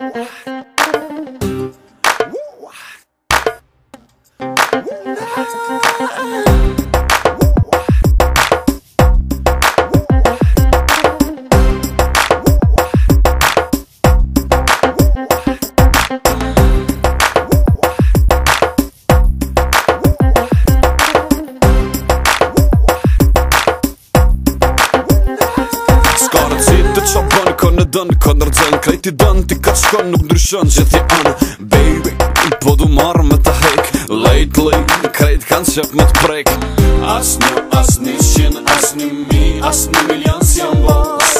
Woo. Woo. Woo. dën Këndër dzen, krejti dën Ti ka shkon nuk ndryshon që thje Baby, po du marrë me të hek Lately, krejt kanë qëp me të prek As një, as një shin, as një mi As një milion si jam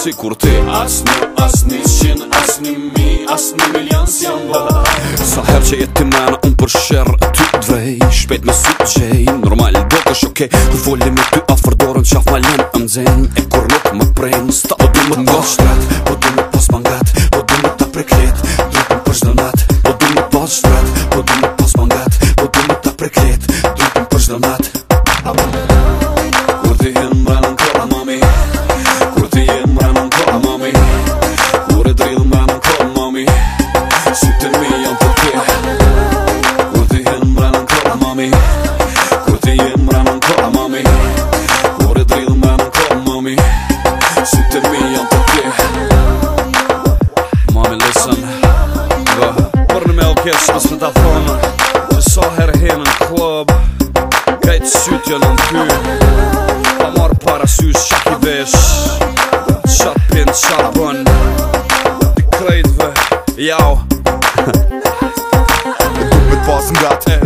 Si kur ti As një, as një shin, as një mi As një milion si jam Sa her që jeti mena, unë për shërë Ty të vej, shpejt me si të Normal, do kësh okej okay. Të folim e ty afer dorën, qaf malin Më Po o du më të ngosht Po du më pos Po du më të preklet Drupën për shdo nat Po du më pos shtrat Po du më pos Po du më të preklet Drupën për shdo nat Sytë jë nëm ty marë para sysh që ki vesh Qa pinë qa bën Të Jau eh.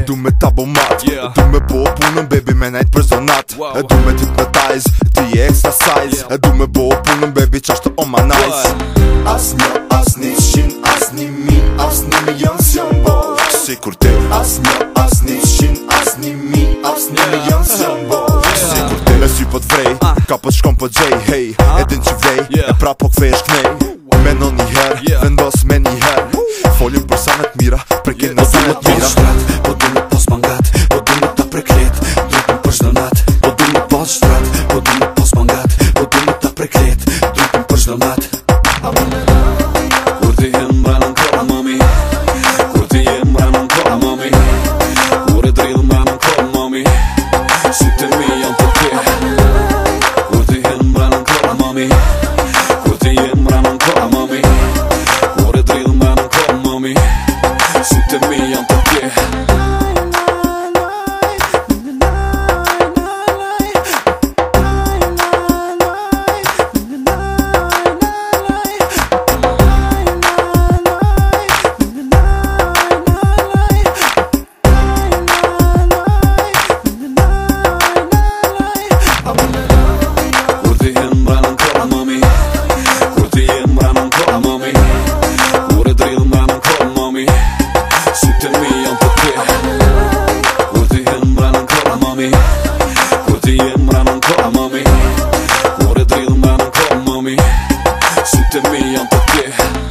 Du me ta bo mat yeah. Du me bo punën baby me najt për zonat Du me ti pëtajz, ti e extra size Du me bo punën baby qashtë o ma najs nice. As një, as një shim, as një mi, as një milion s'jom bo Si kur te As një, Ka po të po gjej hej E din që vrej yeah. E pra po këthej është knej Me në një herë yeah. Vendos me një herë Folim për sa mira Prek e në sa me të mira po po shtrat, Po du në pos mangat Po du në të preklet Drupin për shdo nat Po du në pos shtrat Po du në pos mangat Po du në të preklet Drupin për shdo nat Kur ti hem Diyeyim ramanko amami C'était mis en papier